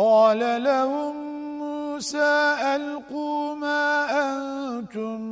قال لهم موسى ألقوا ما أنتم